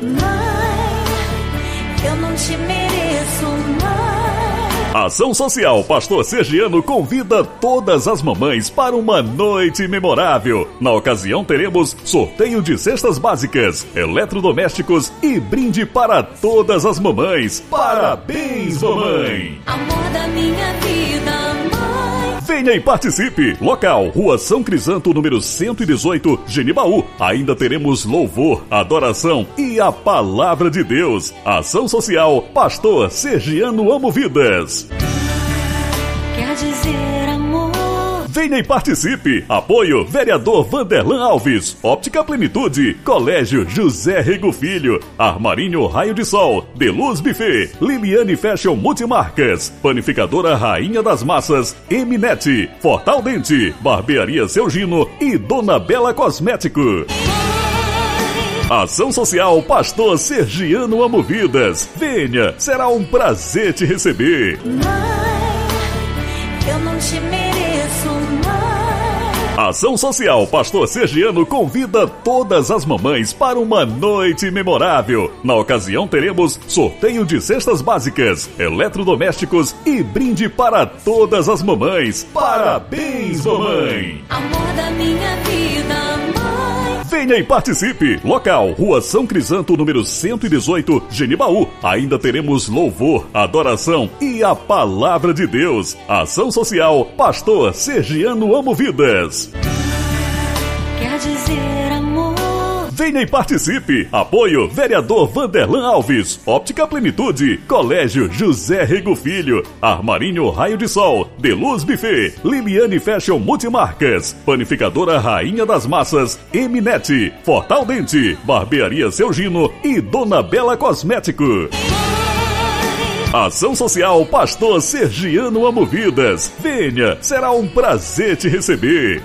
Mãe, eu não te mereço, mãe. Ação Social Pastor Sergiano convida todas as mamães para uma noite memorável. Na ocasião teremos sorteio de cestas básicas, eletrodomésticos e brinde para todas as mamães. Parabéns, mamãe! Amor da minha. Venha e participe! Local, Rua São Crisanto, número 118, Genibaú. Ainda teremos louvor, adoração e a palavra de Deus. Ação Social, Pastor Sergiano Amo Vidas. Venha e participe. Apoio Vereador Vanderlan Alves, Óptica Plenitude, Colégio José Rego Filho, Armarinho Raio de Sol, Deluz Buffet, Liliane Fashion Multimarcas, Panificadora Rainha das Massas, Eminete, Fortal Dente, Barbearia Seu Gino e Dona Bela Cosmético. Ação Social Pastor Sergiano Amo Vidas. Venha, será um prazer te receber. Eu não te mereço, mãe. Ação Social Pastor Sergiano convida todas as mamães para uma noite memorável. Na ocasião teremos sorteio de cestas básicas, eletrodomésticos e brinde para todas as mamães. Parabéns, mamãe! Amor da minha. Venha e participe! Local, Rua São Crisanto, número 118, Genibaú. Ainda teremos louvor, adoração e a palavra de Deus. Ação Social, Pastor Sergiano Amo Vidas. Venha e participe! Apoio Vereador Vanderlan Alves, Óptica Plenitude, Colégio José Rego Filho, Armarinho Raio de Sol, Deluz Buffet, Liliane Fashion Multimarcas, Panificadora Rainha das Massas, Eminete, Fortal Dente, Barbearia Seu Gino e Dona Bela Cosmético. Ação Social Pastor Sergiano Amo Vidas. Venha, será um prazer te receber.